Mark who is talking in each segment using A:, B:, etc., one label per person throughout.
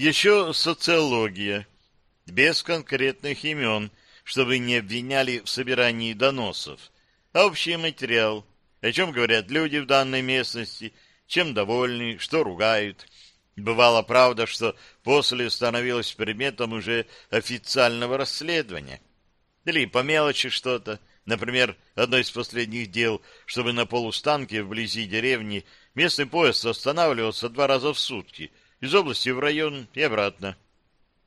A: Еще социология, без конкретных имен, чтобы не обвиняли в собирании доносов, общий материал, о чем говорят люди в данной местности, чем довольны, что ругают. Бывало, правда, что после становилось предметом уже официального расследования. Или по мелочи что-то. Например, одно из последних дел, чтобы на полустанке вблизи деревни местный поезд останавливался два раза в сутки, из области в район и обратно.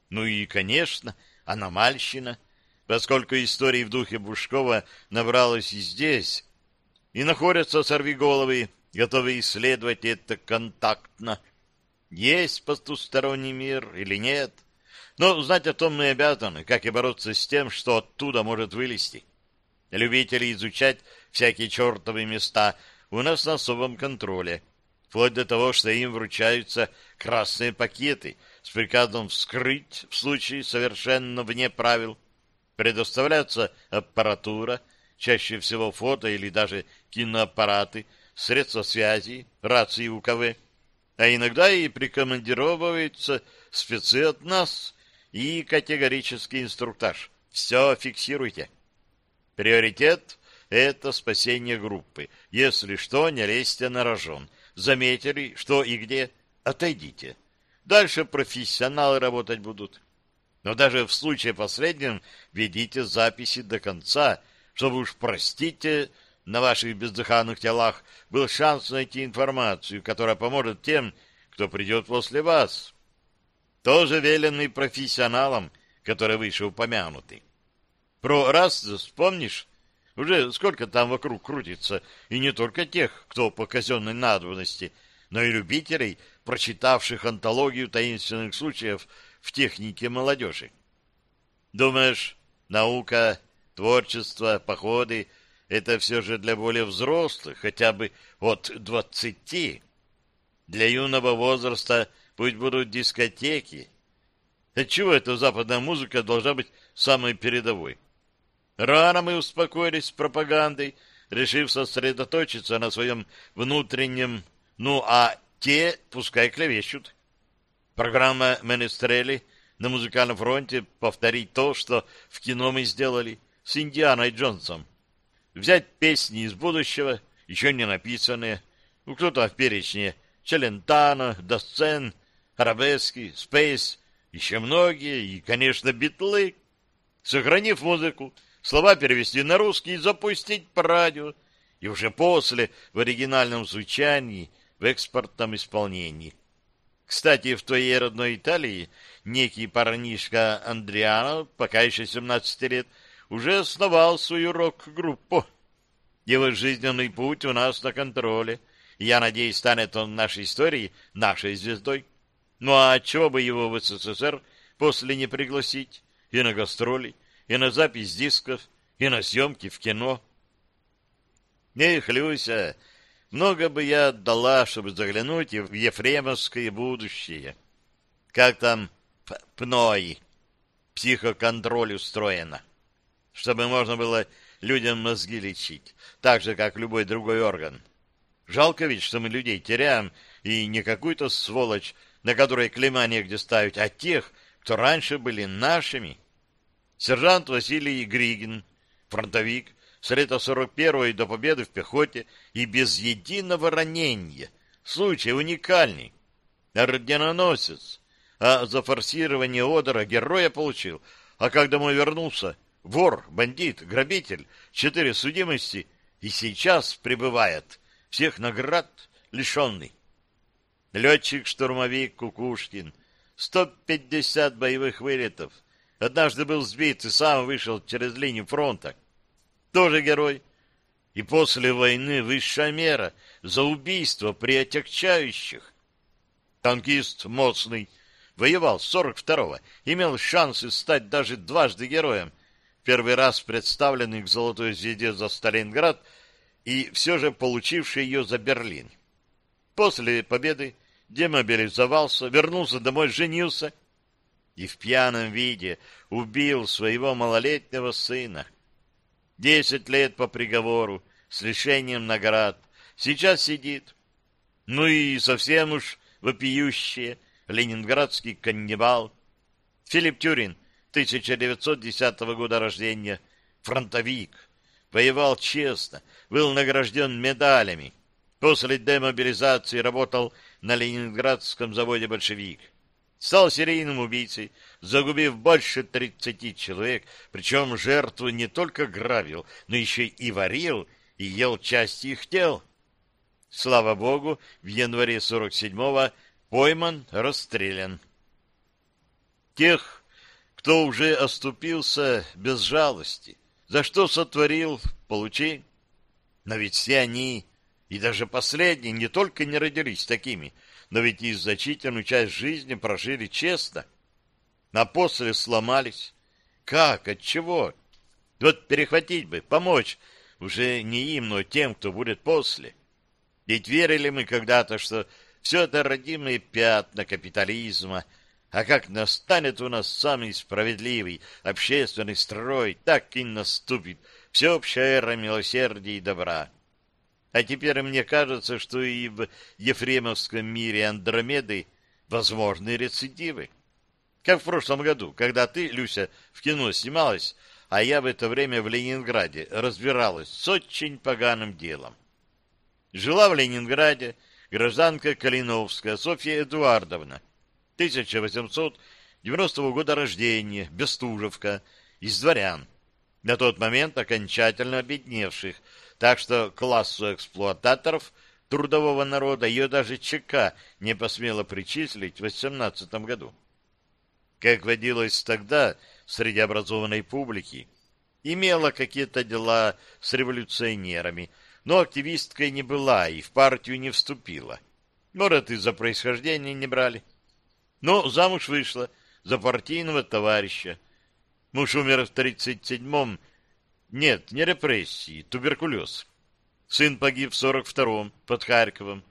A: Ну и, конечно, аномальщина, поскольку истории в духе Бушкова набралось и здесь, и находятся сорвиголовы, готовые исследовать это контактно. Есть потусторонний мир или нет? Но знать о том мы обязаны, как и бороться с тем, что оттуда может вылезти. Любители изучать всякие чертовы места у нас на особом контроле, вплоть до того, что им вручаются красные пакеты с приказом вскрыть в случае совершенно вне правил. Предоставляется аппаратура, чаще всего фото или даже киноаппараты, средства связи, рации УКВ, а иногда и прикомандировываются спецы от нас и категорический инструктаж. Все фиксируйте. Приоритет — это спасение группы. Если что, не лезьте на рожон. Заметили, что и где, отойдите. Дальше профессионалы работать будут. Но даже в случае последнем ведите записи до конца, чтобы уж, простите, на ваших бездыханных телах был шанс найти информацию, которая поможет тем, кто придет после вас. Тоже веленный профессионалам, которые выше упомянуты. Про раз вспомнишь? Уже сколько там вокруг крутится, и не только тех, кто по казенной надобности, но и любителей, прочитавших антологию таинственных случаев в технике молодежи. Думаешь, наука, творчество, походы — это все же для более взрослых, хотя бы от двадцати? Для юного возраста пусть будут дискотеки. Отчего эта западная музыка должна быть самой передовой? Рано мы успокоились с пропагандой, решив сосредоточиться на своем внутреннем, ну а те пускай клевещут. Программа «Менестрели» на музыкальном фронте повторить то, что в кино мы сделали с Индианой Джонсом. Взять песни из будущего, еще не написанные, ну кто-то в перечне Челентано, Досцен, Арабески, Спейс, еще многие, и, конечно, битлы. Сохранив музыку, слова перевести на русский и запустить по радио, и уже после в оригинальном звучании, в экспортном исполнении. Кстати, в твоей родной Италии некий парнишка Андриано, пока еще 17 лет, уже основал свою рок-группу. Его жизненный путь у нас на контроле, и я надеюсь, станет он нашей историей нашей звездой. Ну а чего бы его в СССР после не пригласить? И на гастроли, и на запись дисков, и на съемки в кино. Эх, Люся, много бы я отдала, чтобы заглянуть в ефремовское будущее. Как там пной, психоконтроль устроено, чтобы можно было людям мозги лечить, так же, как любой другой орган. Жалко ведь, что мы людей теряем, и не какую-то сволочь, на которой клейма негде ставить, а тех, кто раньше были нашими. Сержант Василий Григин, фронтовик, с лета 41-го до победы в пехоте и без единого ранения. Случай уникальный. Орденоносец. А за форсирование Одера героя получил. А как домой вернулся, вор, бандит, грабитель, четыре судимости, и сейчас пребывает, всех наград лишенный. Летчик-штурмовик Кукушкин, 150 боевых вылетов, Однажды был сбит и сам вышел через линию фронта. Тоже герой. И после войны высшая мера за убийство при отягчающих. Танкист Моцный воевал с 42-го, имел шансы стать даже дважды героем. Первый раз представленный к Золотой Звезде за Сталинград и все же получивший ее за Берлин. После победы демобилизовался, вернулся домой, женился и в пьяном виде убил своего малолетнего сына. Десять лет по приговору, с лишением наград. Сейчас сидит. Ну и совсем уж вопиющее. ленинградский каннибал. Филипп Тюрин, 1910 года рождения, фронтовик, воевал честно, был награжден медалями. После демобилизации работал на ленинградском заводе «Большевик». Стал серийным убийцей, загубив больше 30 человек, причем жертву не только грабил, но еще и варил и ел части их тел. Слава богу, в январе 47-го пойман, расстрелян. Тех, кто уже оступился без жалости, за что сотворил, получи. Но ведь все они, и даже последние, не только не родились такими, но ведь и значительную часть жизни прожили честно. А после сломались. Как? От чего? Вот перехватить бы, помочь уже не им, но тем, кто будет после. Ведь верили мы когда-то, что все это родимые пятна капитализма, а как настанет у нас самый справедливый общественный строй, так и наступит всеобщая эра милосердия и добра. А теперь мне кажется, что и в Ефремовском мире Андромеды возможны рецидивы. Как в прошлом году, когда ты, Люся, в кино снималась, а я в это время в Ленинграде разбиралась с очень поганым делом. Жила в Ленинграде гражданка Калиновская Софья Эдуардовна, 1890 года рождения, Бестужевка, из дворян, на тот момент окончательно обедневших, так что классу эксплуататоров трудового народа ее даже ЧК не посмела причислить в 18 году. Как водилось тогда среди образованной публики, имела какие-то дела с революционерами – но активисткой не была и в партию не вступила. Может, из-за происхождения не брали. Но замуж вышла за партийного товарища. Муж умер в 37-м. Нет, не репрессии, туберкулез. Сын погиб в 42-м, под Харьковом.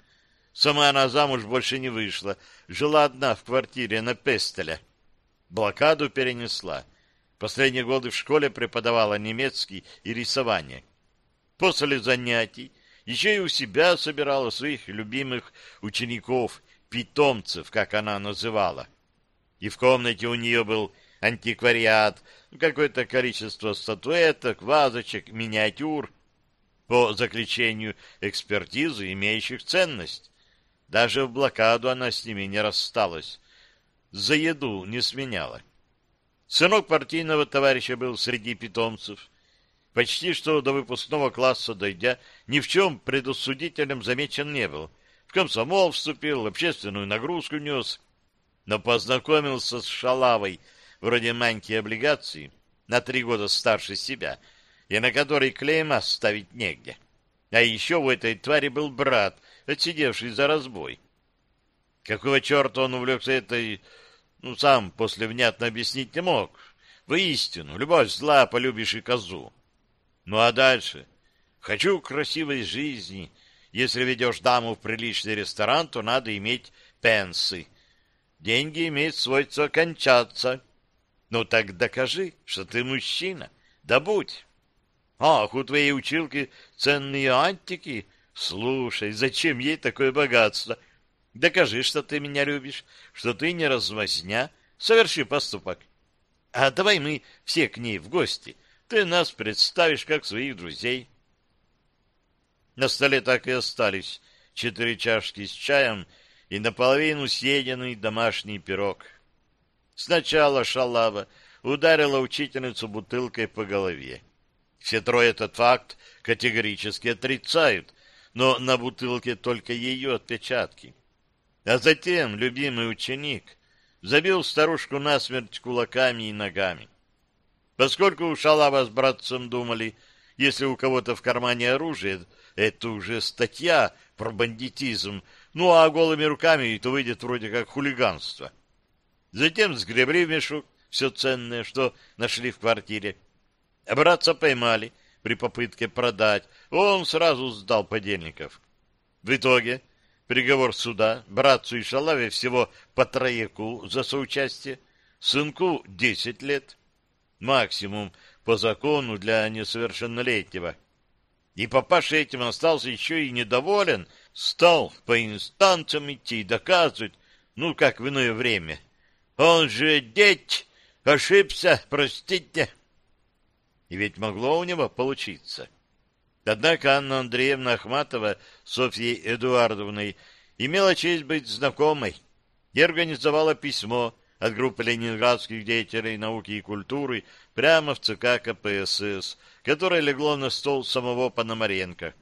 A: Сама она замуж больше не вышла. Жила одна в квартире на Пестеля. Блокаду перенесла. Последние годы в школе преподавала немецкий и рисование. После занятий еще и у себя собирала своих любимых учеников, питомцев, как она называла. И в комнате у нее был антиквариат, какое-то количество статуэток, вазочек, миниатюр, по заключению экспертизы, имеющих ценность. Даже в блокаду она с ними не рассталась. За еду не сменяла. Сынок партийного товарища был среди питомцев. Почти что до выпускного класса дойдя, ни в чем предусудительным замечен не был. В комсомол вступил, общественную нагрузку нес, но познакомился с шалавой, вроде маньки облигаций, на три года старше себя, и на которой клейма ставить негде. А еще у этой твари был брат, отсидевший за разбой. Какого черта он увлекся этой... Ну, сам после внятно объяснить не мог. Воистину, любовь зла, полюбишь и козу. Ну а дальше? Хочу красивой жизни. Если ведешь даму в приличный ресторан, то надо иметь пенсы. Деньги имеют свойство кончаться. Ну так докажи, что ты мужчина. Да будь. Ах, у твоей училки ценные антики. Слушай, зачем ей такое богатство? Докажи, что ты меня любишь, что ты не размазня. Соверши поступок. А давай мы все к ней в гости. Ты нас представишь как своих друзей. На столе так и остались четыре чашки с чаем и наполовину съеденный домашний пирог. Сначала шалава ударила учительницу бутылкой по голове. Все трое этот факт категорически отрицают, но на бутылке только ее отпечатки. А затем любимый ученик забил старушку насмерть кулаками и ногами. Поскольку Шалава с братцем думали, если у кого-то в кармане оружие, это уже статья про бандитизм, ну а голыми руками то выйдет вроде как хулиганство. Затем сгребли в мешок все ценное, что нашли в квартире. А братца поймали при попытке продать, он сразу сдал подельников. В итоге приговор суда братцу и Шалаве всего по троеку за соучастие, сынку десять лет — максимум по закону для несовершеннолетнего. И папаша этим остался еще и недоволен, стал по инстанциям идти и доказывать, ну, как в иное время. Он же деть, ошибся, простите. И ведь могло у него получиться. Однако Анна Андреевна Ахматова с Софьей Эдуардовной имела честь быть знакомой и организовала письмо от группы ленинградских деятелей науки и культуры прямо в ЦК КПСС, которое легло на стол самого Пономаренко,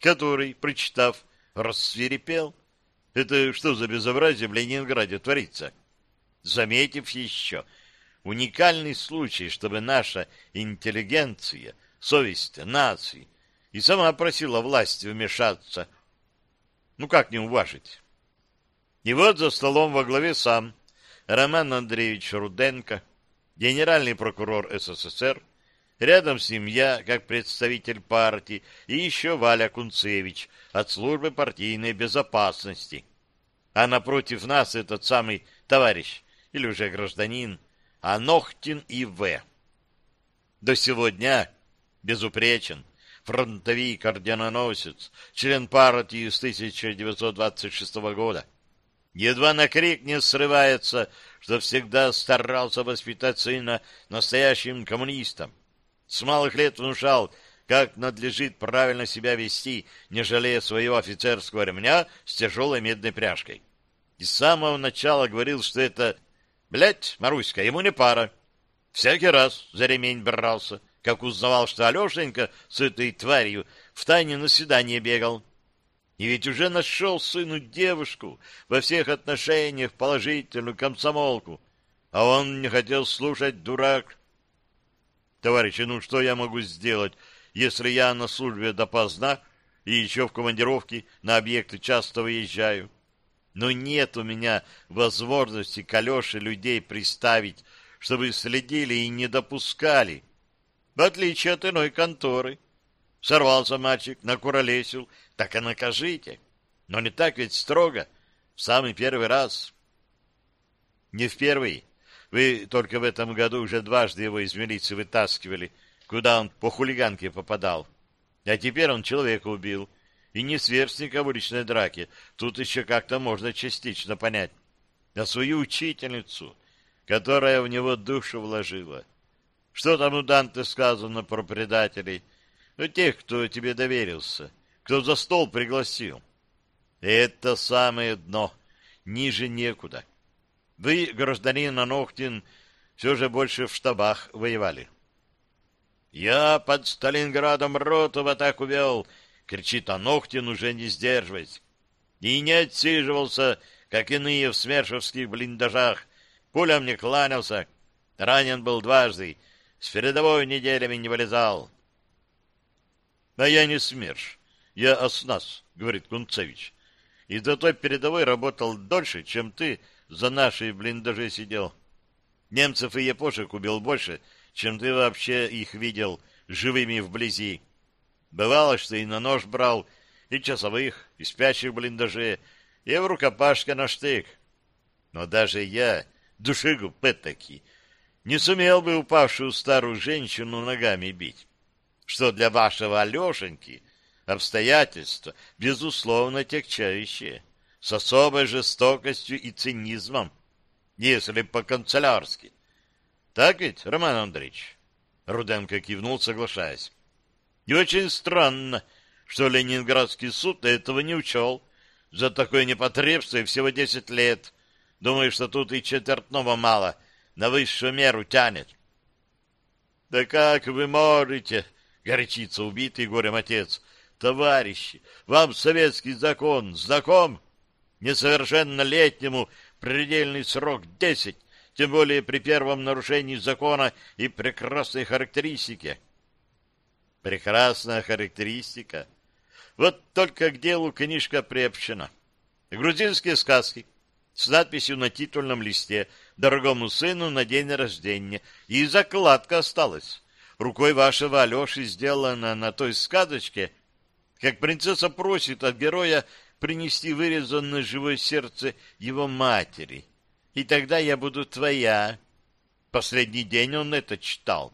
A: который, прочитав, рассвирепел. Это что за безобразие в Ленинграде творится? Заметив еще, уникальный случай, чтобы наша интеллигенция, совесть нации и сама просила власти вмешаться. Ну как не уважить? И вот за столом во главе сам Роман Андреевич Руденко, генеральный прокурор СССР, рядом с ним я, как представитель партии, и еще Валя Кунцевич от службы партийной безопасности. А напротив нас этот самый товарищ, или уже гражданин, Анохтин И.В. До сегодня безупречен, фронтовик, орденоносец, член партии с 1926 года. Едва на крик не срывается, что всегда старался воспитать сына настоящим коммунистом. С малых лет внушал, как надлежит правильно себя вести, не жалея своего офицерского ремня с тяжелой медной пряжкой. И с самого начала говорил, что это, блядь, Маруська, ему не пара. Всякий раз за ремень брался, как узнавал, что Алешенька с этой тварью в тайне на свидание бегал. И ведь уже нашел сыну девушку, во всех отношениях положительную комсомолку, а он не хотел слушать, дурак. Товарищи, ну что я могу сделать, если я на службе допоздна и еще в командировке на объекты часто выезжаю? Но нет у меня возможности к Алёше людей приставить, чтобы следили и не допускали в отличие от иной конторы. Сорвался мальчик, накуролесил, так и накажите. Но не так ведь строго, в самый первый раз. Не в первый. Вы только в этом году уже дважды его из милиции вытаскивали, куда он по хулиганке попадал. А теперь он человека убил. И не сверстника в уличной драке. Тут еще как-то можно частично понять. А свою учительницу, которая в него душу вложила. Что там у Данте сказано про предателей? Ну, тех, кто тебе доверился, кто за стол пригласил. Это самое дно, ниже некуда. Вы, гражданин Анохтин, все же больше в штабах воевали. «Я под Сталинградом роту в атаку вел!» — кричит Анохтин, уже не сдерживаясь. И не отсиживался, как иные в смершевских блиндажах. Пулям не кланялся. Ранен был дважды — с передовой неделями не вылезал. — А я не СМЕРШ, я ОСНАС, — говорит Кунцевич. — И до той передовой работал дольше, чем ты за нашей блиндаже сидел. Немцев и япошек убил больше, чем ты вообще их видел живыми вблизи. Бывало, что и на нож брал, и часовых, и спящих в блиндаже, и в рукопашке на штык. Но даже я, душегуб этакий, не сумел бы упавшую старую женщину ногами бить, что для вашего Алешеньки обстоятельства, безусловно, тягчающие, с особой жестокостью и цинизмом, если по-канцелярски. Так ведь, Роман Андреевич? Руденко кивнул, соглашаясь. И очень странно, что Ленинградский суд этого не учел. За такое непотребство всего десять лет. Думаю, что тут и четвертного мало — на высшую меру тянет. — Да как вы можете, — горячится убитый горем отец, — товарищи, вам советский закон знаком? Несовершеннолетнему предельный срок десять, тем более при первом нарушении закона и прекрасной характеристике. Прекрасная характеристика. Вот только к делу книжка приобщена. Грузинские сказки с надписью на титульном листе дорогому сыну на день рождения. И закладка осталась. Рукой вашего Алеши сделана на той сказочке, как принцесса просит от героя принести вырезанное живое сердце его матери. И тогда я буду твоя. Последний день он это читал.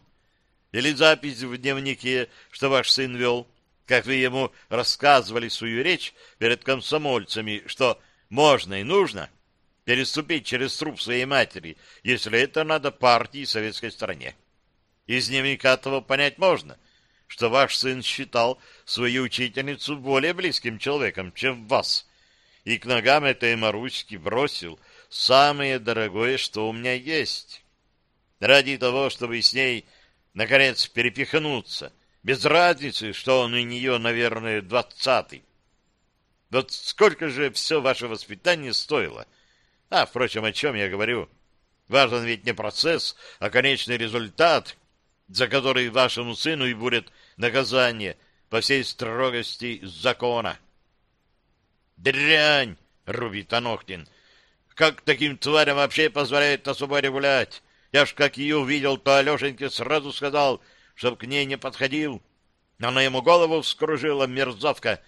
A: Или запись в дневнике, что ваш сын вел, как вы ему рассказывали свою речь перед комсомольцами, что можно и нужно — переступить через труп своей матери, если это надо партии и советской стране. Из дневника того понять можно, что ваш сын считал свою учительницу более близким человеком, чем вас, и к ногам этой Маруськи бросил самое дорогое, что у меня есть. Ради того, чтобы с ней, наконец, перепихнуться, без разницы, что он у нее, наверное, двадцатый. Вот сколько же все ваше воспитание стоило? А, впрочем, о чем я говорю? Важен ведь не процесс, а конечный результат, за который вашему сыну и будет наказание по всей строгости закона. «Дрянь!» — рубит Анохтин. «Как таким тварям вообще позволяет на свободе гулять? Я ж как ее увидел, то Алешеньке сразу сказал, чтоб к ней не подходил. Она ему голову вскружила, мерзавка.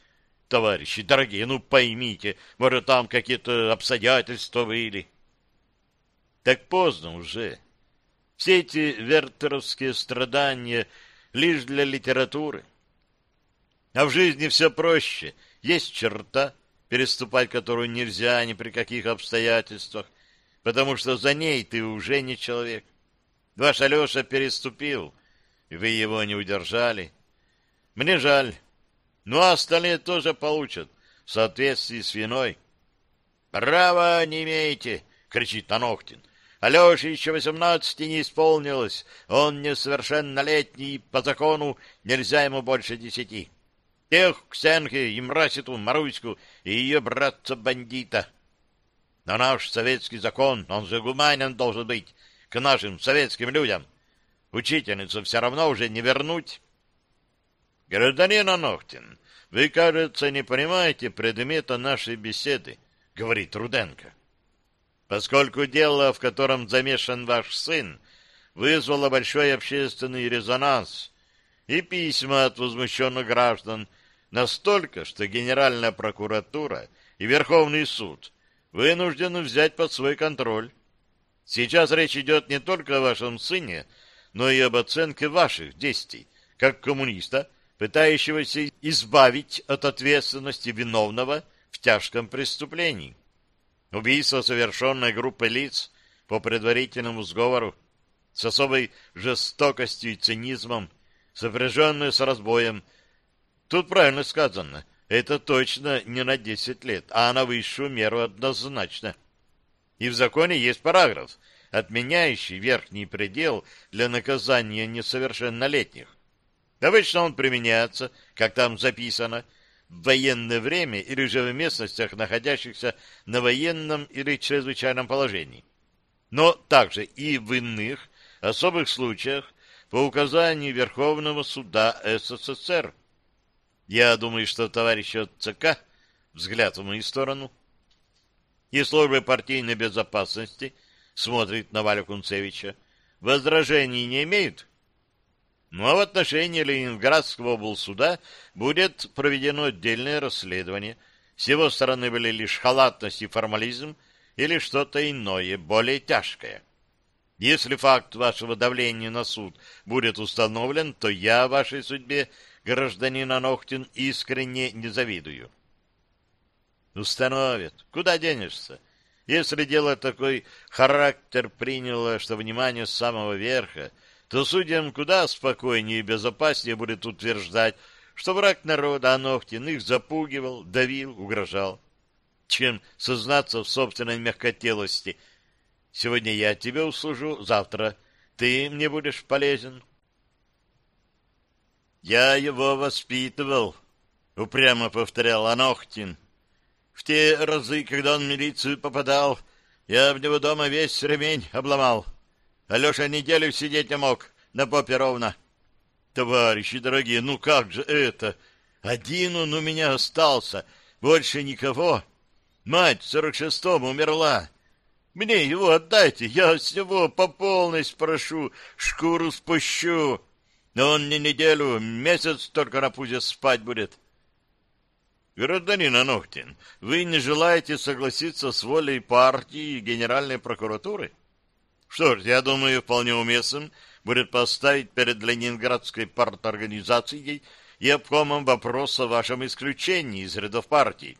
A: Товарищи дорогие, ну поймите, может, там какие-то обстоятельства были». Так поздно уже. Все эти вертеровские страдания лишь для литературы. А в жизни все проще. Есть черта, переступать которую нельзя ни при каких обстоятельствах, потому что за ней ты уже не человек. Ваш Алеша переступил, и вы его не удержали. Мне жаль. Ну, а остальные тоже получат в соответствии с виной. «Права не имеете!» — кричит Анохтин. Алёше еще восемнадцати не исполнилось. Он несовершеннолетний, по закону нельзя ему больше десяти. Тех, Ксенхе, Имраситу, Маруську и ее братца-бандита. Но наш советский закон, он же гуманен должен быть к нашим советским людям. Учительницу все равно уже не вернуть. Гражданин Анохтин, вы, кажется, не понимаете предмета нашей беседы, говорит Руденко. Поскольку дело, в котором замешан ваш сын, вызвало большой общественный резонанс и письма от возмущенных граждан, Настолько, что Генеральная прокуратура и Верховный суд вынуждены взять под свой контроль. Сейчас речь идет не только о вашем сыне, но и об оценке ваших действий, как коммуниста, пытающегося избавить от ответственности виновного в тяжком преступлении. Убийство, совершенное группой лиц по предварительному сговору, с особой жестокостью и цинизмом, сопряженное с разбоем Тут правильно сказано. Это точно не на 10 лет, а на высшую меру однозначно. И в законе есть параграф, отменяющий верхний предел для наказания несовершеннолетних. Обычно он применяется, как там записано, в военное время или же в местностях, находящихся на военном или чрезвычайном положении. Но также и в иных особых случаях по указанию Верховного суда СССР я думаю, что товарищ от ЦК, взгляд в мою сторону, и службы партийной безопасности смотрит на Валю Кунцевича, возражений не имеют? Ну, а в отношении Ленинградского облсуда будет проведено отдельное расследование. С его стороны были лишь халатность и формализм или что-то иное, более тяжкое. Если факт вашего давления на суд будет установлен, то я вашей судьбе гражданин Анохтин, искренне не завидую. Установят. Куда денешься? Если дело такой характер приняло, что внимание с самого верха, то судьям куда спокойнее и безопаснее будет утверждать, что враг народа Анохтин их запугивал, давил, угрожал, чем сознаться в собственной мягкотелости. Сегодня я тебе услужу, завтра ты мне будешь полезен. Я его воспитывал, упрямо повторял Анохтин. В те разы, когда он в милицию попадал, я в него дома весь ремень обломал. Алеша неделю сидеть не мог, на попе ровно. Товарищи дорогие, ну как же это? Один он у меня остался, больше никого. Мать в сорок шестом умерла. Мне его отдайте, я с него по полной спрошу, шкуру спущу. Но он не неделю, месяц только на пузе спать будет. Гражданин Анохтин, вы не желаете согласиться с волей партии и Генеральной прокуратуры? Что ж, я думаю, вполне уместным будет поставить перед Ленинградской парторганизацией и обкомом вопрос о вашем исключении из рядов партии,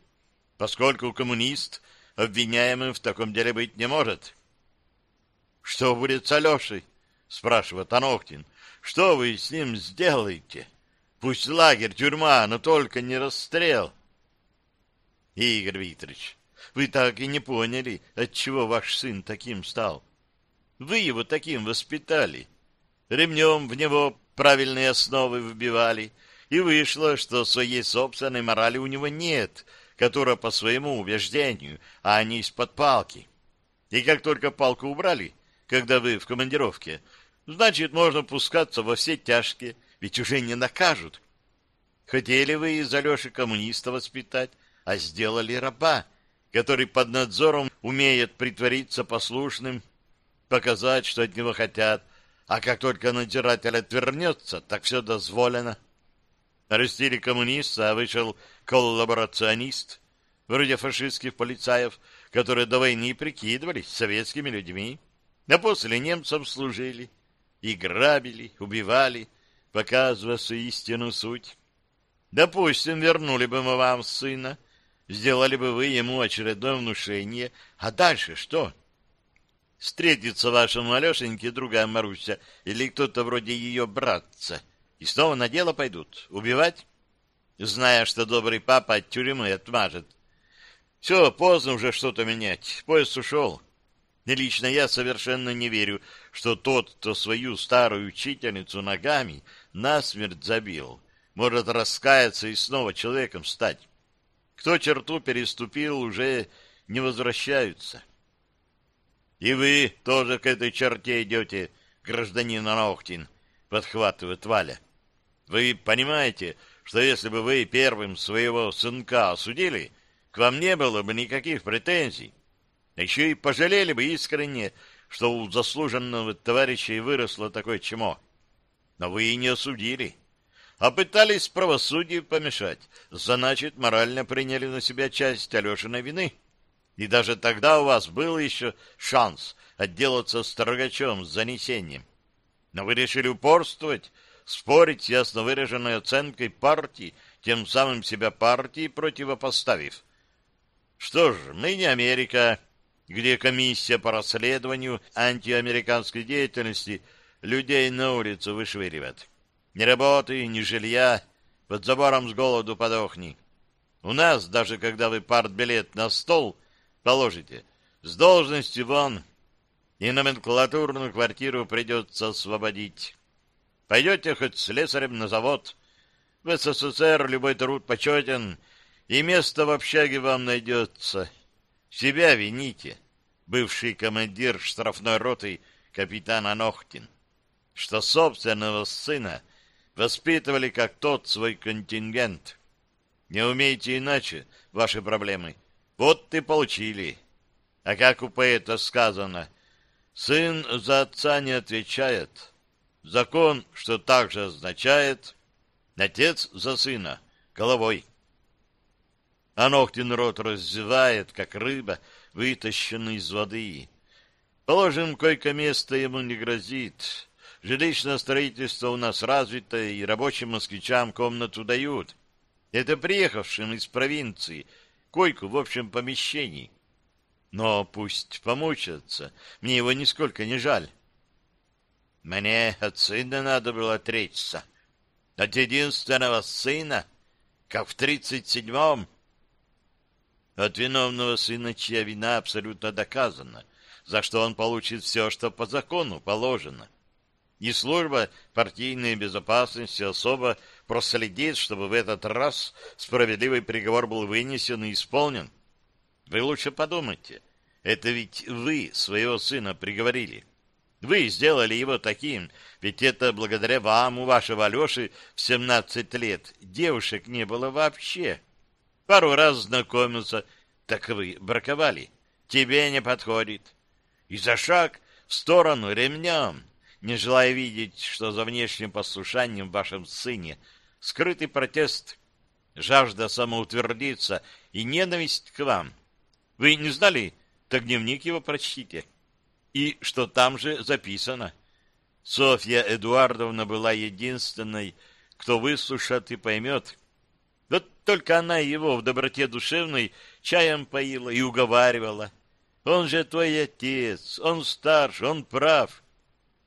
A: поскольку коммунист обвиняемым в таком деле быть не может. — Что будет с Алешей? — спрашивает Анохтин. — Что вы с ним сделаете? Пусть лагерь, тюрьма, но только не расстрел. — Игорь Викторович, вы так и не поняли, отчего ваш сын таким стал. Вы его таким воспитали. Ремнем в него правильные основы вбивали, и вышло, что своей собственной морали у него нет, которая по своему убеждению, а не из-под палки. И как только палку убрали, когда вы в командировке, значит, можно пускаться во все тяжкие, ведь уже не накажут. Хотели вы из Алеши коммуниста воспитать, а сделали раба, который под надзором умеет притвориться послушным, показать, что от него хотят, а как только надзиратель отвернется, так все дозволено. Арестили коммуниста, а вышел коллаборационист, вроде фашистских полицаев, которые до войны прикидывались советскими людьми, а после немцам служили и грабили, убивали, показывая свою истинную суть. Допустим, вернули бы мы вам сына, сделали бы вы ему очередное внушение, а дальше что? Встретится вашему Алешеньке другая Маруся или кто-то вроде ее братца, и снова на дело пойдут убивать, зная, что добрый папа от тюрьмы отмажет. Все, поздно уже что-то менять, поезд ушел. И лично я совершенно не верю, что тот, кто свою старую учительницу ногами насмерть забил, может раскаяться и снова человеком стать. Кто черту переступил, уже не возвращаются. И вы тоже к этой черте идете, гражданин Анохтин, подхватывает Валя. Вы понимаете, что если бы вы первым своего сынка осудили, к вам не было бы никаких претензий. Еще и пожалели бы искренне, что у заслуженного товарища и выросло такое чмо. Но вы и не осудили, а пытались правосудию помешать, значит, морально приняли на себя часть Алешиной вины. И даже тогда у вас был еще шанс отделаться строгачом с занесением. Но вы решили упорствовать, спорить с ясно выраженной оценкой партии, тем самым себя партии противопоставив. Что ж, мы не Америка, где комиссия по расследованию антиамериканской деятельности людей на улицу вышвыривает. Ни работы, ни жилья, под забором с голоду подохни. У нас, даже когда вы партбилет на стол положите, с должности вон, и номенклатурную квартиру придется освободить. Пойдете хоть слесарем на завод. В СССР любой труд почетен, и место в общаге вам найдется. Себя вините, бывший командир штрафной роты капитан Анохтин, что собственного сына воспитывали как тот свой контингент. Не умеете иначе ваши проблемы. Вот ты получили. А как у поэта сказано, сын за отца не отвечает. Закон, что также означает, отец за сына головой. А Ногтин рот раздевает, как рыба, вытащенная из воды. Положим, койко-место ему не грозит. Жилищное строительство у нас развито, и рабочим москвичам комнату дают. Это приехавшим из провинции, койку в общем помещении. Но пусть помучатся, мне его нисколько не жаль. Мне от сына надо было отречься. От единственного сына, как в тридцать седьмом. От виновного сына, чья вина абсолютно доказана, за что он получит все, что по закону положено. И служба партийной безопасности особо проследит, чтобы в этот раз справедливый приговор был вынесен и исполнен. Вы лучше подумайте. Это ведь вы своего сына приговорили. Вы сделали его таким, ведь это благодаря вам, у вашего Алеши, в семнадцать лет девушек не было вообще. Пару раз знакомился, так вы браковали. Тебе не подходит. И за шаг в сторону ремнем, не желая видеть, что за внешним послушанием в вашем сыне скрытый протест, жажда самоутвердиться и ненависть к вам. Вы не знали, так дневник его прочтите и что там же записано. Софья Эдуардовна была единственной, кто выслушает и поймет. Вот только она его в доброте душевной чаем поила и уговаривала. Он же твой отец, он старше, он прав.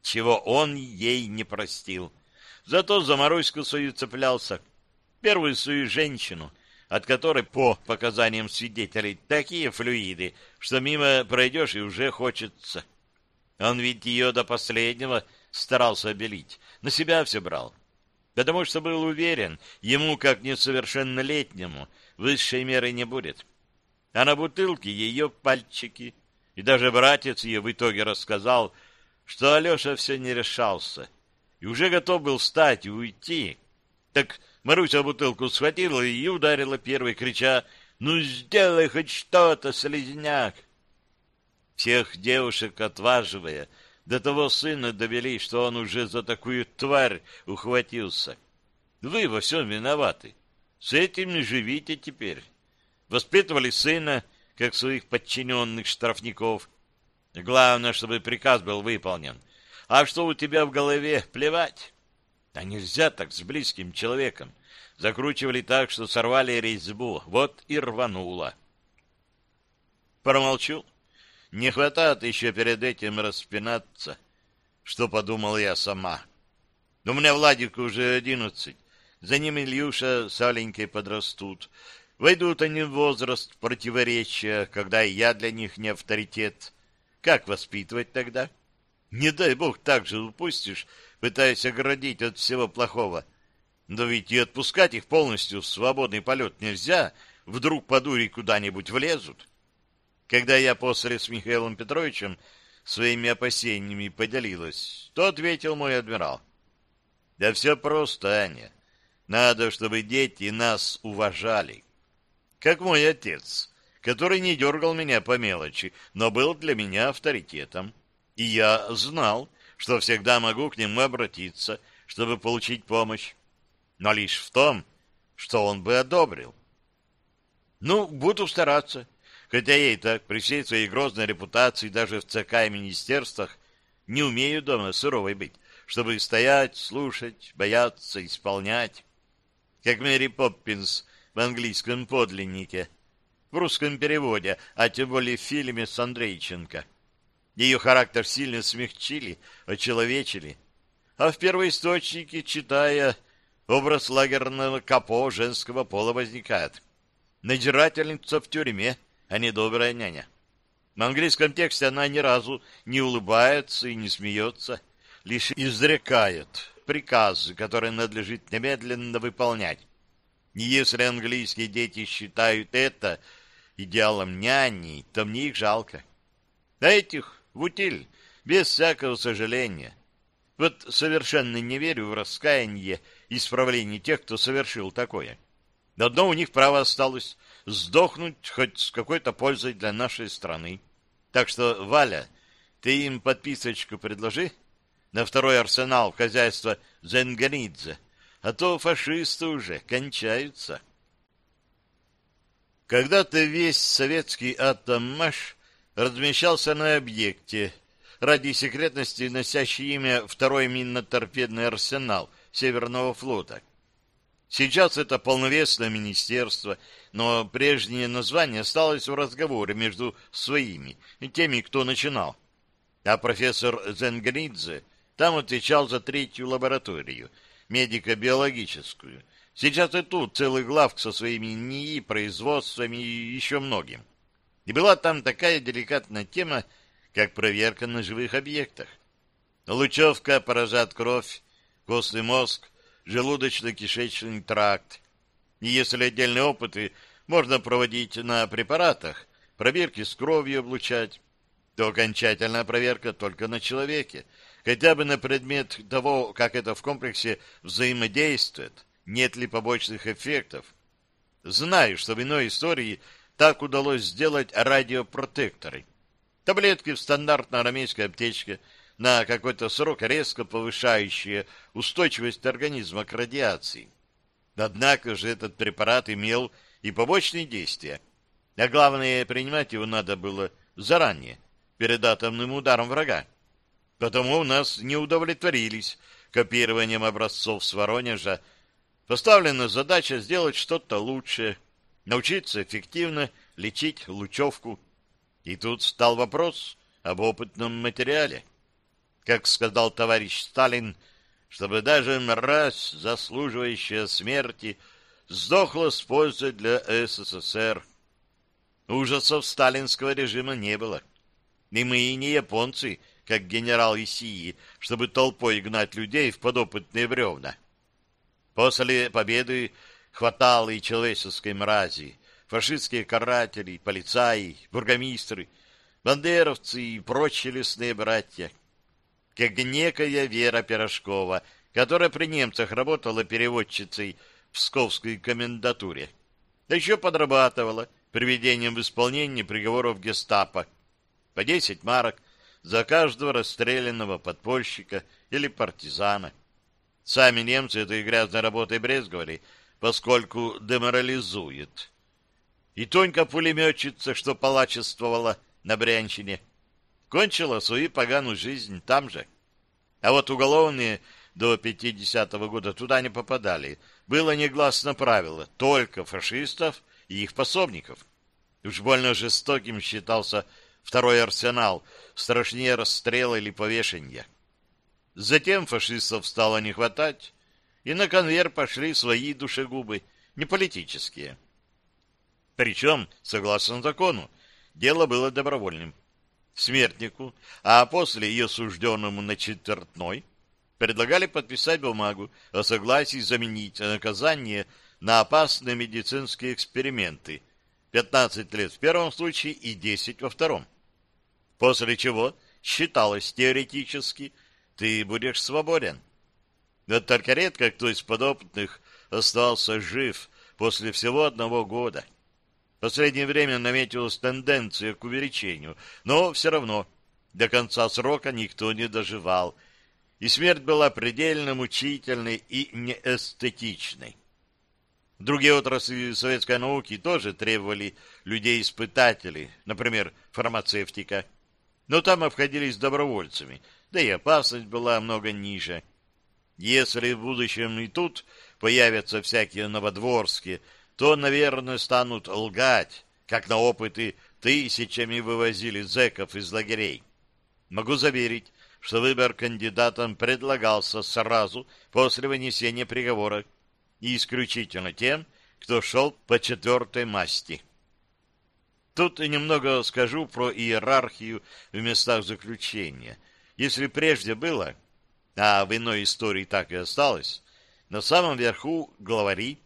A: Чего он ей не простил. Зато за Маруську свою цеплялся. Первую свою женщину, от которой, по показаниям свидетелей, такие флюиды, что мимо пройдешь и уже хочется. Он ведь ее до последнего старался обелить, на себя все брал. Потому что был уверен, ему, как несовершеннолетнему, высшей меры не будет. А на бутылке ее пальчики. И даже братец ее в итоге рассказал, что Алеша все не решался. И уже готов был встать и уйти. Так Маруся бутылку схватила и ударила первой, крича «Ну, сделай хоть что-то, слезняк!» Всех девушек отваживая, до того сына довели, что он уже за такую тварь ухватился. Вы во всем виноваты. С этим не живите теперь. Воспитывали сына, как своих подчиненных штрафников. Главное, чтобы приказ был выполнен. А что у тебя в голове, плевать. А нельзя так с близким человеком. Закручивали так, что сорвали резьбу. Вот и рвануло. Промолчу. Не хватает еще перед этим распинаться, что подумал я сама. У меня Владику уже одиннадцать. За ним Ильюша с Аленькой подрастут. Войдут они в возраст противоречия, когда и я для них не авторитет. Как воспитывать тогда? Не дай бог так же упустишь, пытаясь оградить от всего плохого. Но ведь и отпускать их полностью в свободный полет нельзя, вдруг по дури куда-нибудь влезут. Когда я после с Михаилом Петровичем своими опасениями поделилась, то ответил мой адмирал. Да все просто, Аня. Надо, чтобы дети нас уважали. Как мой отец, который не дергал меня по мелочи, но был для меня авторитетом. И я знал, что всегда могу к нему обратиться, чтобы получить помощь. Но лишь в том, что он бы одобрил. Ну, буду стараться. Хотя и так, при всей своей грозной репутации, даже в ЦК и министерствах, не умею дома суровой быть, чтобы стоять, слушать, бояться, исполнять. Как Мэри Поппинс в английском подлиннике, в русском переводе, а тем более в фильме с Андрейченко. Ее характер сильно смягчили, очеловечили. А в первоисточнике, читая, образ лагерного капо женского пола возникает. Надзирательница в тюрьме — а не добрая няня. На английском тексте она ни разу не улыбается и не смеется, лишь изрекает приказы, которые надлежит немедленно выполнять. Если английские дети считают это идеалом няни, то мне их жалко. А этих в утиль, без всякого сожаления. Вот совершенно не верю в раскаяние исправление тех, кто совершил такое. Одно у них право осталось сдохнуть хоть с какой-то пользой для нашей страны. Так что, Валя, ты им подписочку предложи на второй арсенал хозяйства Зенганидзе, а то фашисты уже кончаются. Когда-то весь советский атоммаш размещался на объекте, ради секретности носящий имя Второй минно-торпедный арсенал Северного флота. Сейчас это полновесное министерство но прежнее название осталось в разговоре между своими и теми, кто начинал. А профессор Зенгридзе там отвечал за третью лабораторию, медико-биологическую. Сейчас и тут целый главк со своими НИИ, производствами и еще многим. И была там такая деликатная тема, как проверка на живых объектах. Лучевка поражает кровь, костный мозг, желудочно-кишечный тракт, и если отдельные опыты можно проводить на препаратах, пробирки с кровью облучать, то окончательная проверка только на человеке, хотя бы на предмет того, как это в комплексе взаимодействует, нет ли побочных эффектов. Знаю, что в иной истории так удалось сделать радиопротекторы. Таблетки в стандартной армейской аптечке на какой-то срок резко повышающие устойчивость организма к радиации. Однако же этот препарат имел и побочные действия. А главное, принимать его надо было заранее, перед атомным ударом врага. Потому у нас не удовлетворились копированием образцов с Воронежа. Поставлена задача сделать что-то лучшее, научиться эффективно лечить лучевку. И тут стал вопрос об опытном материале. Как сказал товарищ Сталин, чтобы даже мразь, заслуживающая смерти, сдохла с пользой для СССР. Ужасов сталинского режима не было. И мы и не японцы, как генерал Исии, чтобы толпой гнать людей в подопытные бревна. После победы хватало и человеческой мрази, фашистские каратели, полицаи, бургомистры, бандеровцы и прочие лесные братья. Как некая Вера Пирожкова, которая при немцах работала переводчицей в Псковской комендатуре. Да еще подрабатывала приведением в исполнение приговоров гестапо по 10 марок за каждого расстрелянного подпольщика или партизана. Сами немцы этой грязной работой брезговали, поскольку деморализует. И Тонька-пулеметчица, что палачествовала на Брянщине, кончила свою поганую жизнь там же. А вот уголовные до 50-го года туда не попадали. Было негласно правило только фашистов и их пособников. Уж больно жестоким считался второй арсенал, страшнее расстрела или повешения. Затем фашистов стало не хватать, и на конвейер пошли свои душегубы, не политические. Причем, согласно закону, дело было добровольным. Смертнику, а после ее сужденному на четвертной, предлагали подписать бумагу о согласии заменить наказание на опасные медицинские эксперименты. 15 лет в первом случае и 10 во втором. После чего считалось теоретически, ты будешь свободен. Но только редко кто из подопытных остался жив после всего одного года. Последнее время наметилась тенденция к увеличению, но все равно до конца срока никто не доживал, и смерть была предельно мучительной и неэстетичной. Другие отрасли советской науки тоже требовали людей-испытателей, например, фармацевтика, но там обходились добровольцами, да и опасность была много ниже. Если в будущем и тут появятся всякие новодворские, то, наверное, станут лгать, как на опыты тысячами вывозили зэков из лагерей. Могу заверить, что выбор кандидатам предлагался сразу после вынесения приговора и исключительно тем, кто шел по четвертой масти. Тут немного скажу про иерархию в местах заключения. Если прежде было, а в иной истории так и осталось, на самом верху главари,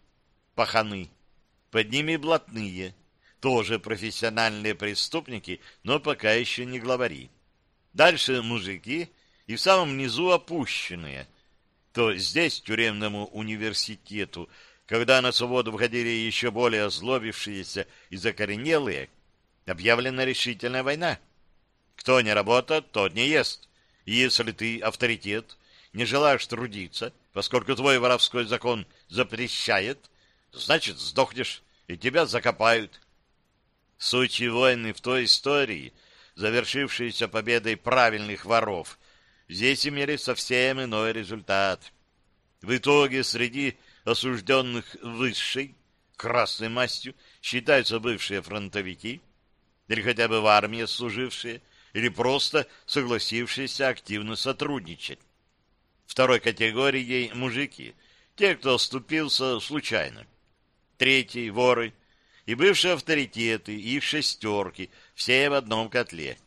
A: паханы, под ними блатные, тоже профессиональные преступники, но пока еще не главари. Дальше мужики и в самом низу опущенные. То здесь, тюремному университету, когда на свободу входили еще более озлобившиеся и закоренелые, объявлена решительная война. Кто не работает, тот не ест. И если ты авторитет, не желаешь трудиться, поскольку твой воровской закон запрещает, значит, сдохнешь, и тебя закопают. Сучьи войны в той истории, завершившиеся победой правильных воров, здесь имели совсем иной результат. В итоге среди осужденных высшей, красной мастью, считаются бывшие фронтовики, или хотя бы в армии служившие, или просто согласившиеся активно сотрудничать. Второй категорией мужики, те, кто оступился случайно. Третий — воры, и бывшие авторитеты, и их шестерки, все в одном котле.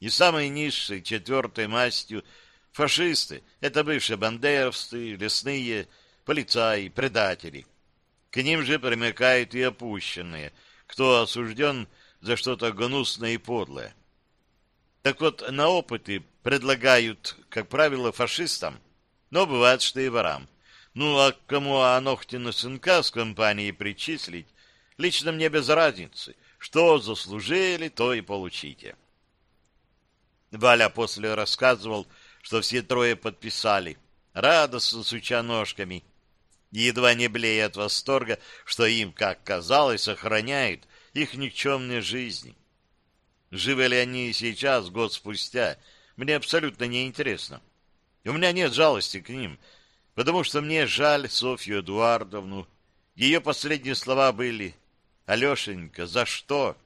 A: И самой низшей, четвертой мастью, фашисты — это бывшие бандеровцы, лесные, полицаи, предатели. К ним же примыкают и опущенные, кто осужден за что-то гнусное и подлое. Так вот, на опыты предлагают, как правило, фашистам, но бывает, что и ворам. Ну, а кому Анохтина сынка с компанией причислить, лично мне без разницы. Что заслужили, то и получите. Валя после рассказывал, что все трое подписали, радостно суча ножками, едва не блея от восторга, что им, как казалось, сохраняют их никчемной жизни. Живы ли они сейчас, год спустя, мне абсолютно не интересно. И у меня нет жалости к ним, потому что мне жаль Софью Эдуардовну. Ее последние слова были Алешенька, за что?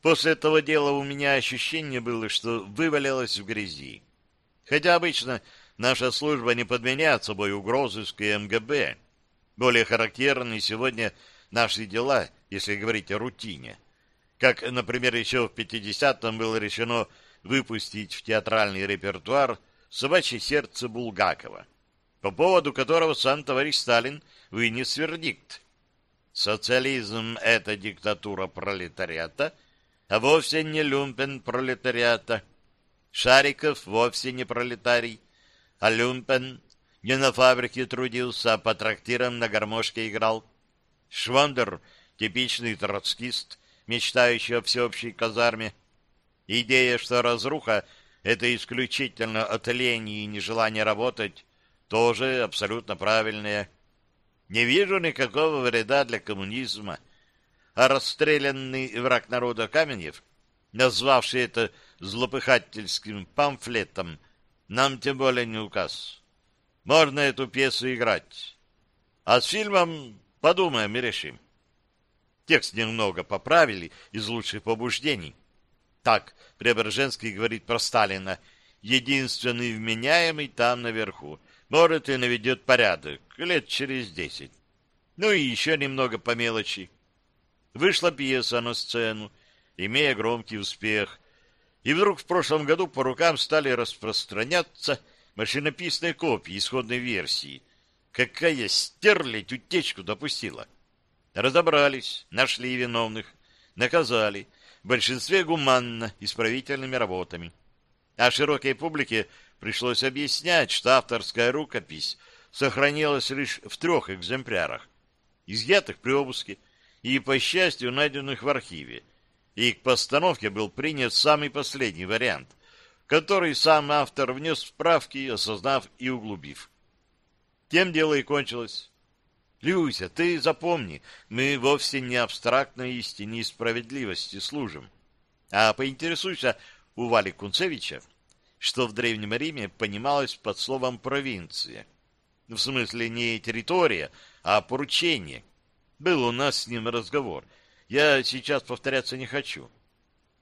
A: После этого дела у меня ощущение было, что вывалилось в грязи. Хотя обычно наша служба не подменяет собой угрозыск и МГБ. Более характерны сегодня наши дела, если говорить о рутине. Как, например, еще в 50-м было решено выпустить в театральный репертуар «Собачье сердце Булгакова», по поводу которого сам товарищ Сталин вынес вердикт. Социализм — это диктатура пролетариата, а вовсе не люмпен пролетариата. Шариков вовсе не пролетарий, а люмпен не на фабрике трудился, а по трактирам на гармошке играл. Швондер — типичный троцкист, мечтающий о всеобщей казарме. Идея, что разруха — это исключительно от лени и нежелания работать, тоже абсолютно правильная. Не вижу никакого вреда для коммунизма. А расстрелянный враг народа Каменев, назвавший это злопыхательским памфлетом, нам тем более не указ. Можно эту пьесу играть. А с фильмом подумаем и решим. Текст немного поправили из лучших побуждений. Так Преображенский говорит про Сталина, единственный вменяемый там наверху. Может, и наведет порядок лет через десять. Ну и еще немного по мелочи. Вышла пьеса на сцену, имея громкий успех. И вдруг в прошлом году по рукам стали распространяться машинописные копии исходной версии. Какая стерлядь утечку допустила! Разобрались, нашли виновных, наказали, большинстве гуманно, исправительными работами. А широкой публике пришлось объяснять, что авторская рукопись сохранилась лишь в трех экземплярах, изъятых при обыске и, по счастью, найденных в архиве. И к постановке был принят самый последний вариант, который сам автор внес справки, осознав и углубив. Тем дело и кончилось. Люся, ты запомни, мы вовсе не абстрактной истине и справедливости служим. А поинтересуйся у Вали Кунцевича, что в Древнем Риме понималось под словом «провинция». В смысле не территория, а поручение. Был у нас с ним разговор. Я сейчас повторяться не хочу.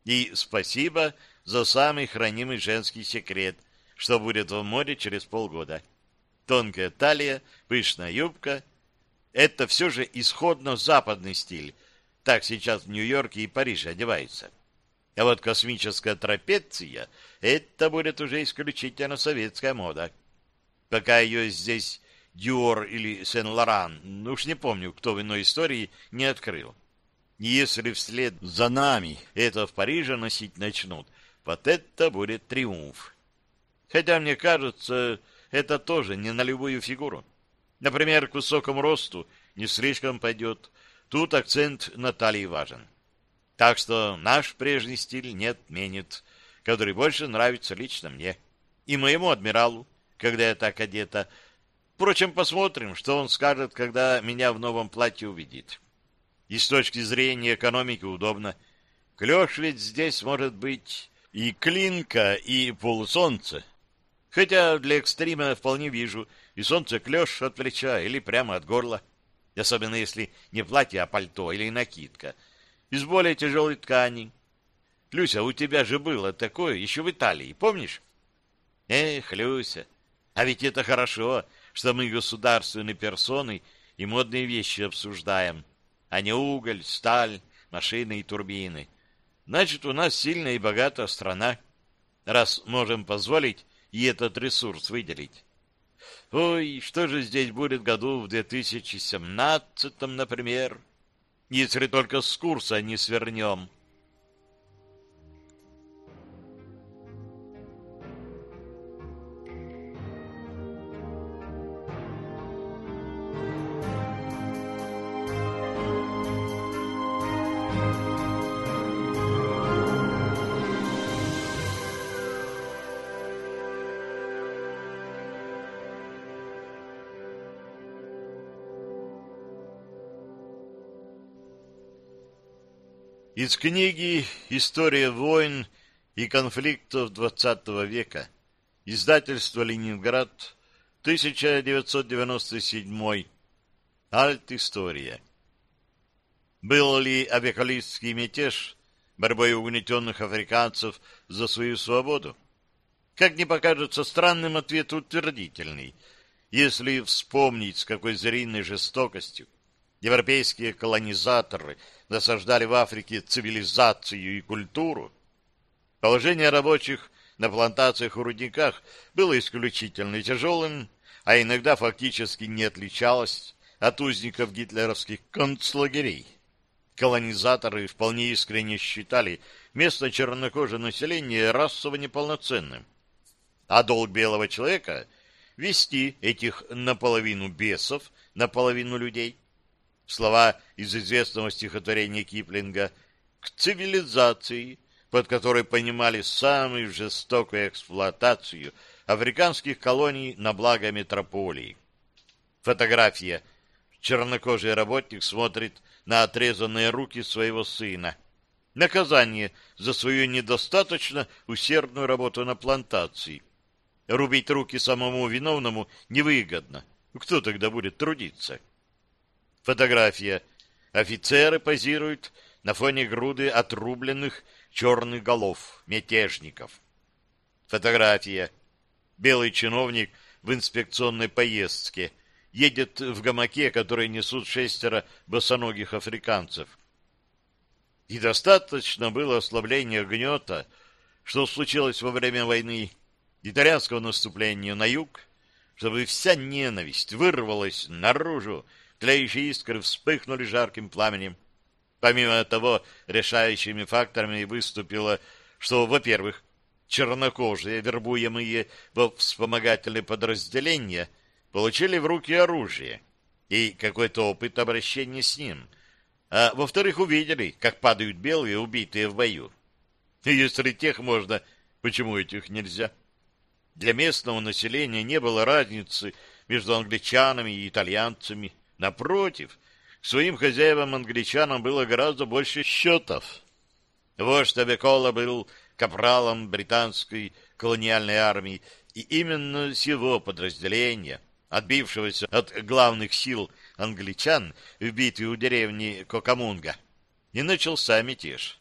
A: И спасибо за самый хранимый женский секрет, что будет в море через полгода. Тонкая талия, пышная юбка — это все же исходно западный стиль. Так сейчас в Нью-Йорке и Париже одеваются. А вот космическая трапеция — это будет уже исключительно советская мода. Пока ее здесь Диор или Сен-Лоран, ну уж не помню, кто в иной истории, не открыл. Если вслед за нами это в Париже носить начнут, вот это будет триумф. Хотя, мне кажется, это тоже не на любую фигуру. Например, к высокому росту не слишком пойдет. Тут акцент на талии важен. Так что наш прежний стиль не отменит, который больше нравится лично мне. И моему адмиралу, когда я так одета. Впрочем, посмотрим, что он скажет, когда меня в новом платье увидит. И с точки зрения экономики удобно. Клеш ведь здесь может быть и клинка, и полусолнце. Хотя для экстрима вполне вижу — и солнце клеш от плеча или прямо от горла, особенно если не платье, а пальто или накидка, из более тяжелой ткани. Люся, у тебя же было такое еще в Италии, помнишь? Эх, Люся, а ведь это хорошо, что мы государственные персоны и модные вещи обсуждаем, а не уголь, сталь, машины и турбины. Значит, у нас сильная и богатая страна, раз можем позволить и этот ресурс выделить. Ой, что же здесь будет году в 2017, например, если только с курса не свернем? Из книги «История войн и конфликтов XX века», издательство «Ленинград», 1997, Альт-история. Был ли авиакалистский мятеж борьбой угнетенных африканцев за свою свободу? Как не покажется странным ответ утвердительный, если вспомнить, с какой зрительной жестокостью европейские колонизаторы насаждали в Африке цивилизацию и культуру, положение рабочих на плантациях и рудниках было исключительно тяжелым, а иногда фактически не отличалось от узников гитлеровских концлагерей. Колонизаторы вполне искренне считали место чернокожего населения расово неполноценным а долг белого человека — вести этих наполовину бесов, наполовину людей, слова из известного стихотворения Киплинга, к цивилизации, под которой понимали самую жестокую эксплуатацию африканских колоний на благо метрополии. Фотография. Чернокожий работник смотрит на отрезанные руки своего сына. Наказание за свою недостаточно усердную работу на плантации. Рубить руки самому виновному невыгодно. Кто тогда будет трудиться? Фотография. Офицеры позируют на фоне груды отрубленных черных голов мятежников. Фотография. Белый чиновник в инспекционной поездке едет в гамаке, который несут шестеро босоногих африканцев. И достаточно было ослабления гнета, что случилось во время войны итальянского наступления на юг, чтобы вся ненависть вырвалась наружу, тлеющие искры вспыхнули жарким пламенем. Помимо того, решающими факторами выступило, что, во-первых, чернокожие, вербуемые во вспомогательные подразделения, получили в руки оружие и какой-то опыт обращения с ним, а во-вторых, увидели, как падают белые, убитые в бою. И если тех можно, почему этих нельзя? — для местного населения не было разницы между англичанами и итальянцами. Напротив, к своим хозяевам-англичанам было гораздо больше счетов. Вождь Абекола был капралом британской колониальной армии, и именно с его подразделения, отбившегося от главных сил англичан в битве у деревни Кокамунга, и начался мятеж.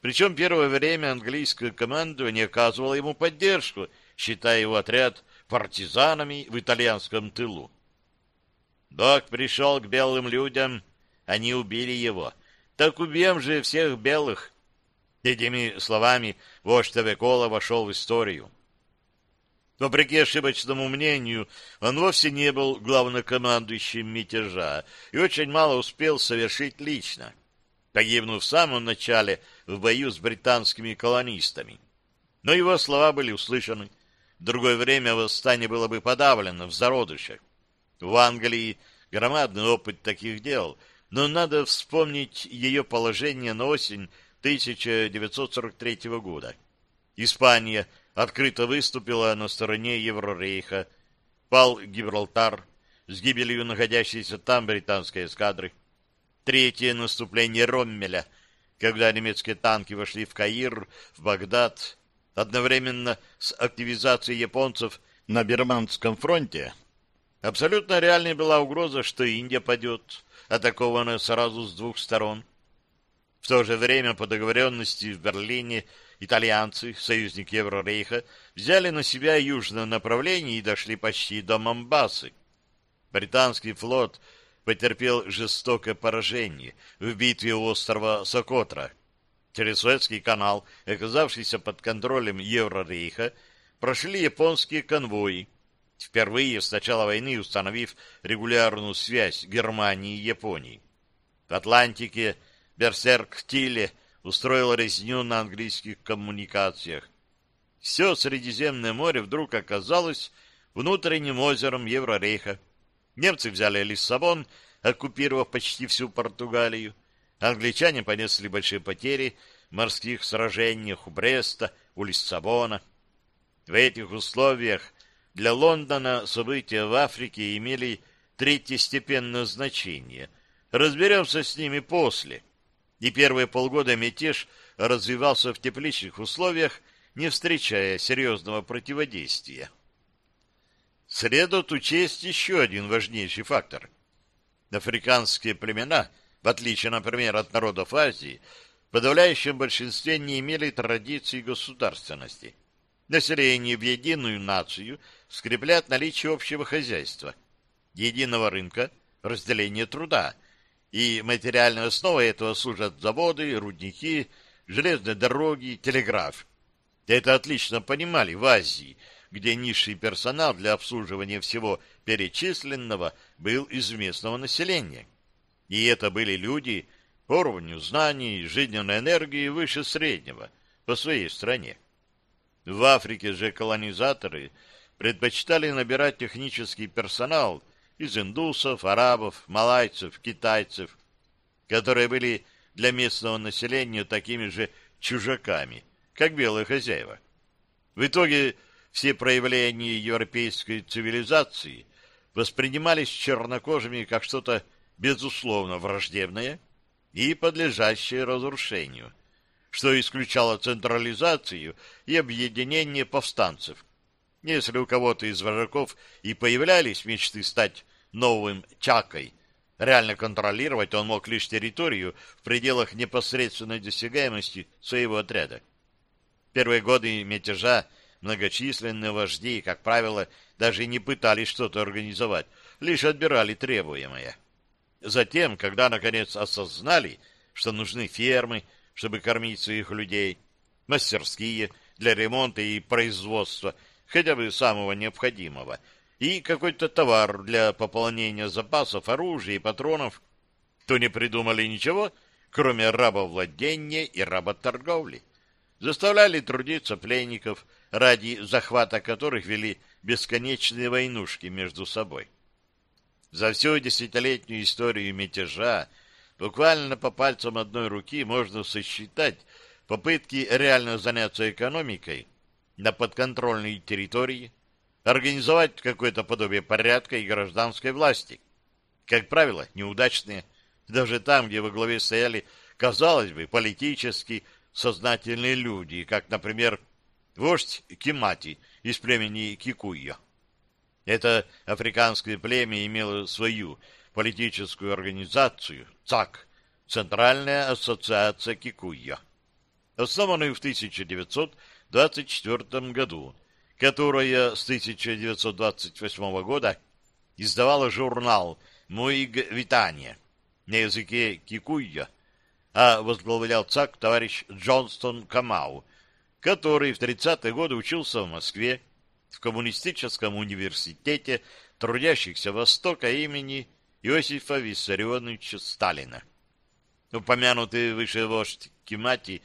A: Причем первое время английское командование оказывало ему поддержку — считая его отряд партизанами в итальянском тылу. Бог пришел к белым людям, они убили его. Так убьем же всех белых. Этими словами вождь Авекола вошел в историю. Вопреки ошибочному мнению, он вовсе не был главнокомандующим мятежа и очень мало успел совершить лично, погибнув в самом начале в бою с британскими колонистами. Но его слова были услышаны, в другое время восстание было бы подавлено в зародышах. В Англии громадный опыт таких дел, но надо вспомнить ее положение на осень 1943 года. Испания открыто выступила на стороне Еврорейха, пал Гибралтар с гибелью находящейся там британской эскадры. Третье наступление Роммеля, когда немецкие танки вошли в Каир, в Багдад, одновременно с активизацией японцев на Бирманском фронте, абсолютно реальной была угроза, что Индия падет, атакованная сразу с двух сторон. В то же время по договоренности в Берлине итальянцы, союзники Еврорейха, взяли на себя южное направление и дошли почти до Мамбасы. Британский флот потерпел жестокое поражение в битве у острова Сокотра – Через Суэцкий канал, оказавшийся под контролем Еврорейха, прошли японские конвои, впервые с начала войны установив регулярную связь Германии и Японии. В Атлантике Берсерк Тиле устроил резню на английских коммуникациях. Все Средиземное море вдруг оказалось внутренним озером Еврорейха. Немцы взяли Лиссабон, оккупировав почти всю Португалию. Англичане понесли большие потери в морских сражениях у Бреста, у Лиссабона. В этих условиях для Лондона события в Африке имели третьестепенное значение. Разберемся с ними после. И первые полгода мятеж развивался в тепличных условиях, не встречая серьезного противодействия. Следует учесть еще один важнейший фактор. Африканские племена – в отличие, например, от народов Азии, в подавляющем большинстве не имели традиции государственности. Население в единую нацию скрепляет наличие общего хозяйства, единого рынка, разделение труда, и материальной основой этого служат заводы, рудники, железные дороги, телеграф. Это отлично понимали в Азии, где низший персонал для обслуживания всего перечисленного был из местного населения. И это были люди по уровню знаний жизненной энергии выше среднего по своей стране. В Африке же колонизаторы предпочитали набирать технический персонал из индусов, арабов, малайцев, китайцев, которые были для местного населения такими же чужаками, как белые хозяева. В итоге все проявления европейской цивилизации воспринимались чернокожими как что-то безусловно враждебное и подлежащее разрушению, что исключало централизацию и объединение повстанцев. Если у кого-то из вожаков и появлялись мечты стать новым Чакой, реально контролировать он мог лишь территорию в пределах непосредственной досягаемости своего отряда. Первые годы мятежа многочисленные вожди, как правило, даже не пытались что-то организовать, лишь отбирали требуемое. Затем, когда наконец осознали, что нужны фермы, чтобы кормить своих людей, мастерские для ремонта и производства хотя бы самого необходимого, и какой-то товар для пополнения запасов оружия и патронов, то не придумали ничего, кроме рабовладения и работорговли. Заставляли трудиться пленников, ради захвата которых вели бесконечные войнушки между собой. За всю десятилетнюю историю мятежа буквально по пальцам одной руки можно сосчитать попытки реально заняться экономикой на подконтрольной территории, организовать какое-то подобие порядка и гражданской власти. Как правило, неудачные, даже там, где во главе стояли, казалось бы, политически сознательные люди, как, например, вождь Кимати из племени Кикуйо. Это африканское племя имело свою политическую организацию ЦАК, Центральная ассоциация Кикуйо, основанную в 1924 году, которая с 1928 года издавала журнал «Муиг Витания» на языке Кикуйо, а возглавлял ЦАК товарищ Джонстон Камау, который в 30-е годы учился в Москве в коммунистическом университете трудящихся Востока имени Иосифа Виссарионовича Сталина. Упомянутый выше вождь Кимати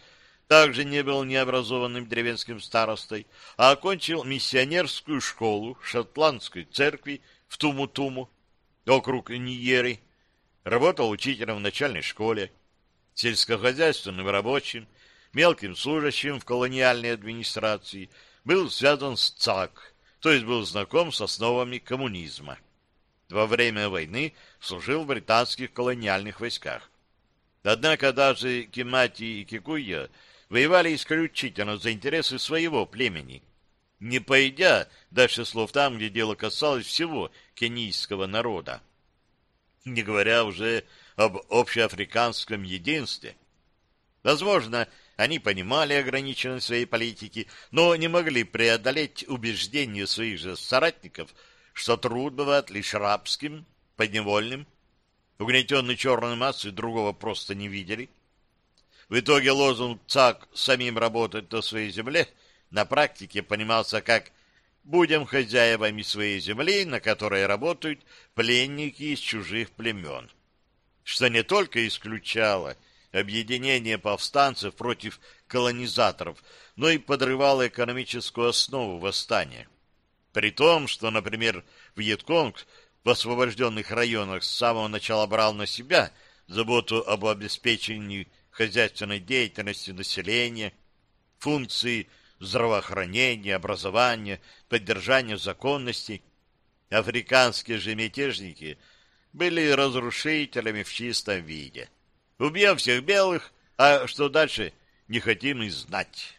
A: также не был необразованным деревенским старостой, а окончил миссионерскую школу шотландской церкви в Туму-Туму, округ Ниери, работал учителем в начальной школе, сельскохозяйственным рабочим, мелким служащим в колониальной администрации – был связан с ЦАК, то есть был знаком с основами коммунизма. Во время войны служил в британских колониальных войсках. Однако даже Кимати и Кикуя воевали исключительно за интересы своего племени, не пойдя дальше слов там, где дело касалось всего кенийского народа. Не говоря уже об общеафриканском единстве. Возможно, они понимали ограниченность своей политики, но не могли преодолеть убеждения своих же соратников, что труд бывает лишь рабским, подневольным. Угнетенные черной массы другого просто не видели. В итоге лозунг ЦАК «самим работать на своей земле» на практике понимался как «будем хозяевами своей земли, на которой работают пленники из чужих племен», что не только исключало – объединение повстанцев против колонизаторов, но и подрывало экономическую основу восстания. При том, что, например, Вьетконг в освобожденных районах с самого начала брал на себя заботу об обеспечении хозяйственной деятельности населения, функции здравоохранения, образования, поддержания законности, африканские же мятежники были разрушителями в чистом виде – Убьем всех белых, а что дальше, не хотим и знать.